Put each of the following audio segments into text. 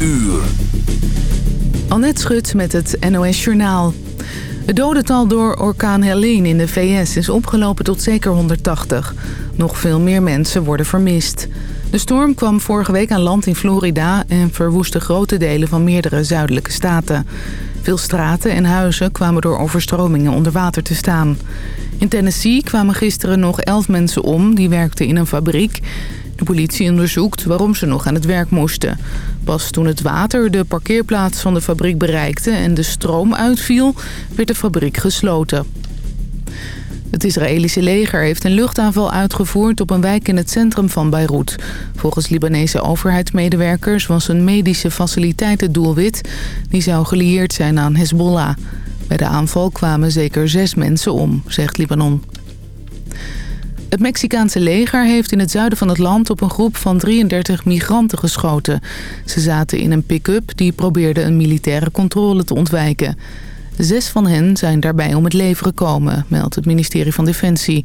uur. Annette Schut met het NOS Journaal. Het dodental door orkaan Helene in de VS is opgelopen tot zeker 180. Nog veel meer mensen worden vermist. De storm kwam vorige week aan land in Florida... en verwoestte grote delen van meerdere zuidelijke staten. Veel straten en huizen kwamen door overstromingen onder water te staan. In Tennessee kwamen gisteren nog elf mensen om... die werkten in een fabriek. De politie onderzoekt waarom ze nog aan het werk moesten. Pas toen het water de parkeerplaats van de fabriek bereikte... en de stroom uitviel, werd de fabriek gesloten. Het Israëlische leger heeft een luchtaanval uitgevoerd op een wijk in het centrum van Beirut. Volgens Libanese overheidsmedewerkers was een medische faciliteit het doelwit. Die zou gelieerd zijn aan Hezbollah. Bij de aanval kwamen zeker zes mensen om, zegt Libanon. Het Mexicaanse leger heeft in het zuiden van het land op een groep van 33 migranten geschoten. Ze zaten in een pick-up die probeerde een militaire controle te ontwijken. Zes van hen zijn daarbij om het leven gekomen, meldt het ministerie van Defensie.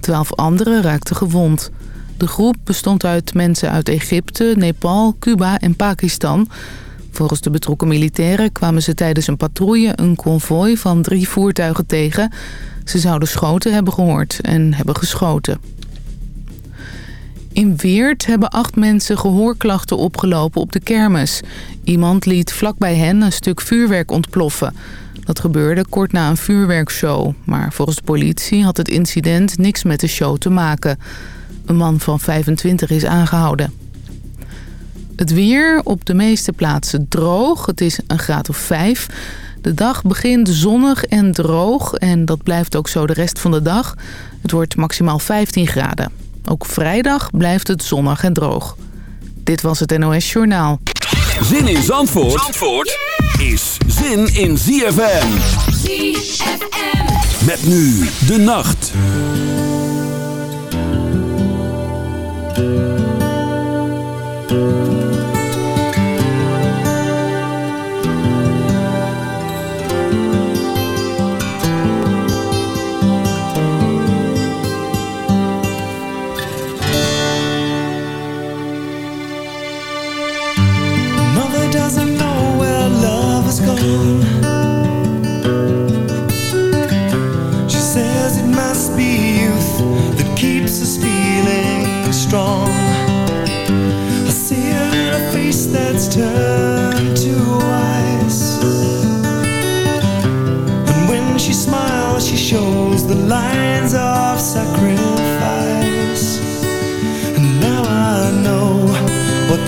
Twaalf anderen raakten gewond. De groep bestond uit mensen uit Egypte, Nepal, Cuba en Pakistan. Volgens de betrokken militairen kwamen ze tijdens een patrouille een konvooi van drie voertuigen tegen. Ze zouden schoten hebben gehoord en hebben geschoten. In Weert hebben acht mensen gehoorklachten opgelopen op de kermis. Iemand liet vlakbij hen een stuk vuurwerk ontploffen. Dat gebeurde kort na een vuurwerkshow. Maar volgens de politie had het incident niks met de show te maken. Een man van 25 is aangehouden. Het weer op de meeste plaatsen droog. Het is een graad of 5. De dag begint zonnig en droog en dat blijft ook zo de rest van de dag. Het wordt maximaal 15 graden. Ook vrijdag blijft het zonnig en droog. Dit was het NOS Journaal. Zin in Zandvoort, Zandvoort is zin in ZFM. ZFM. Met nu de nacht.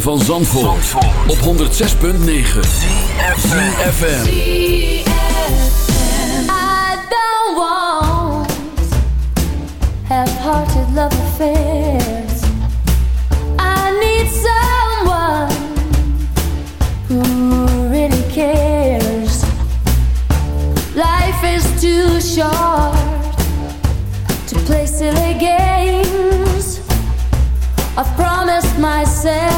van Zandvoort, Zandvoort. op 106.9 CFFM I don't want half-hearted love affairs. I need someone who really cares. Life is too short to play silly games. I've promised myself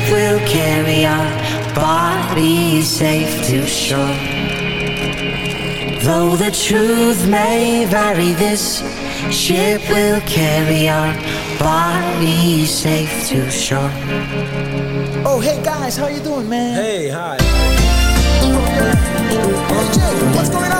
ship will carry our bodies safe to shore. Though the truth may vary, this ship will carry our bodies safe to shore. Oh, hey guys, how you doing, man? Hey, hi. Hey, Jay, what's going on?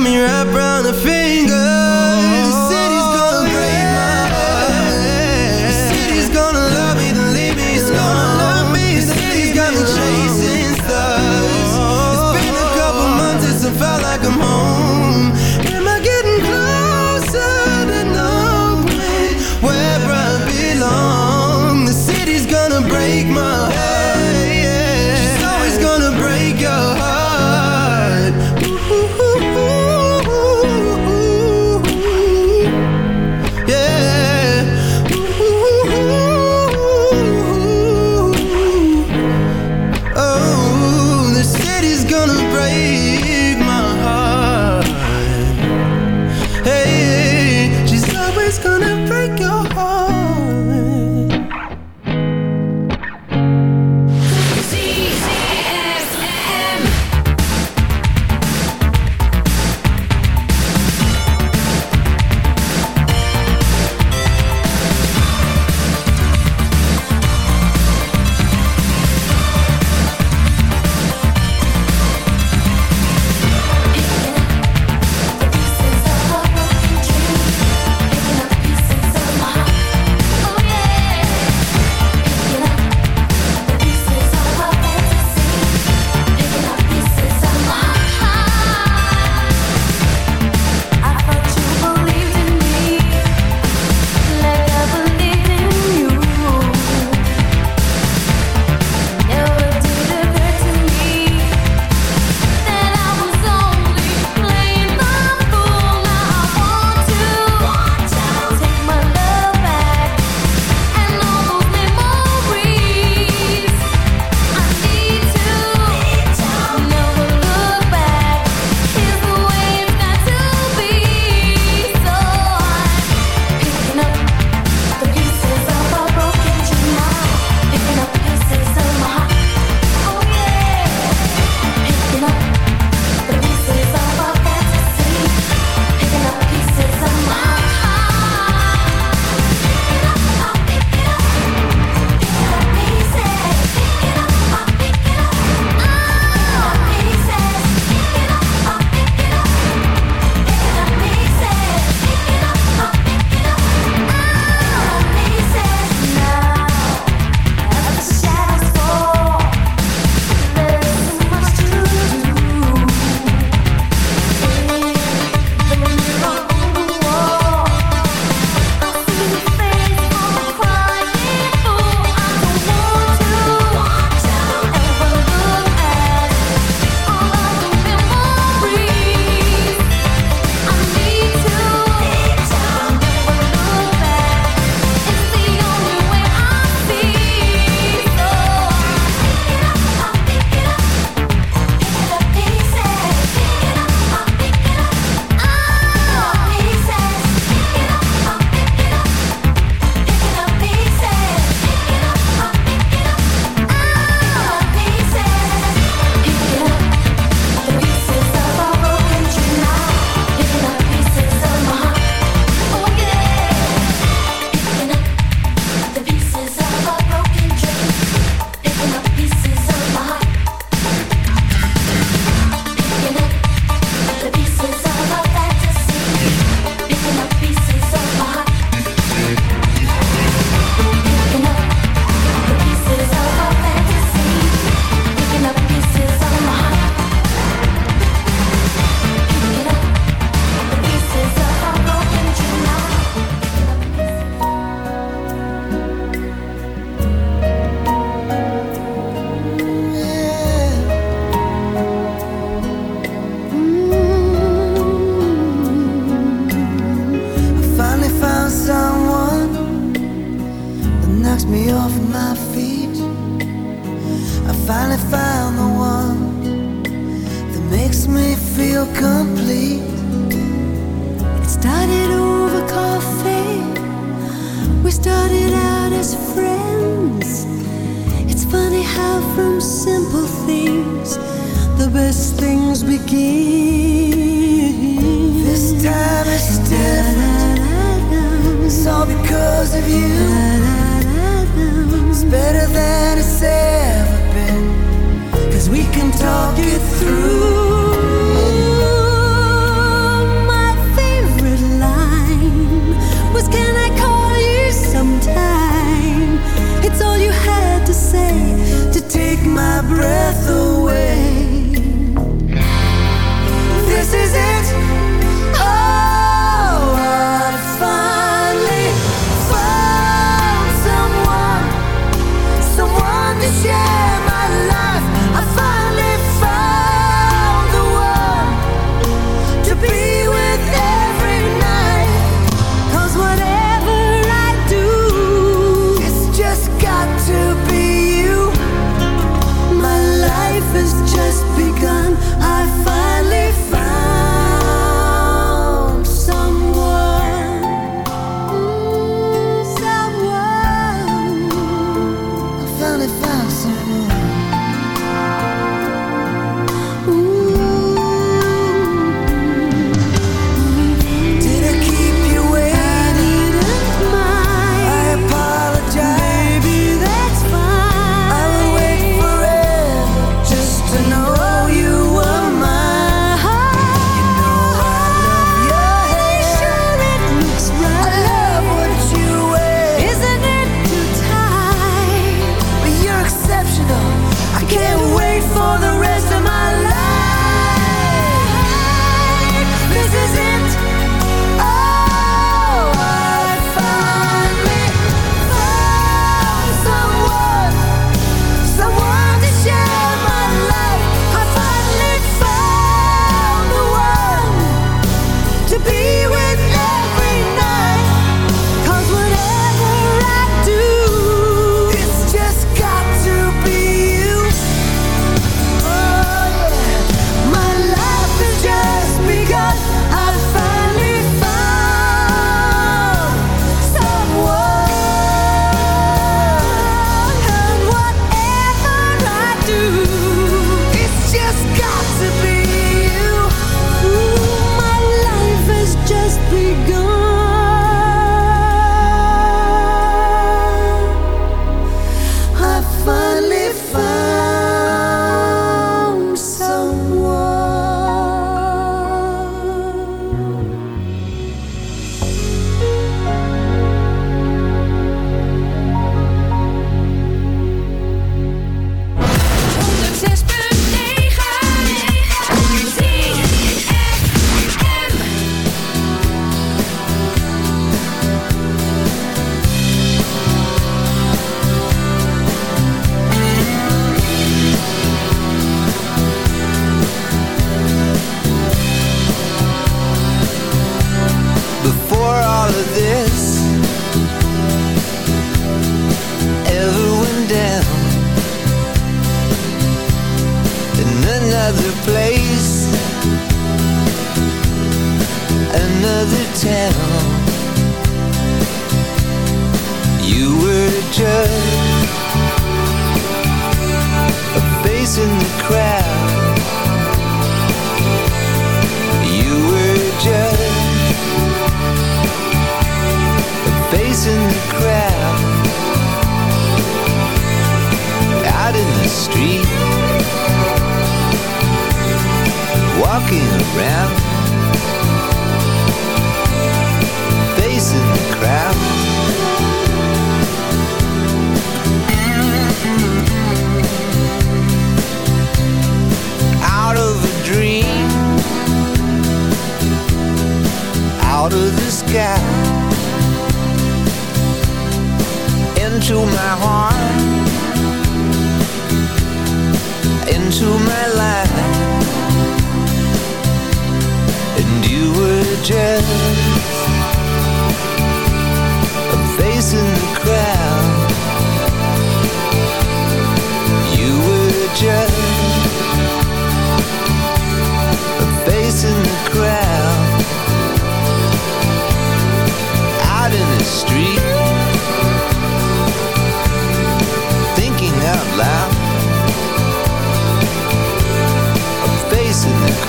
me wrapped round the finger.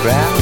Face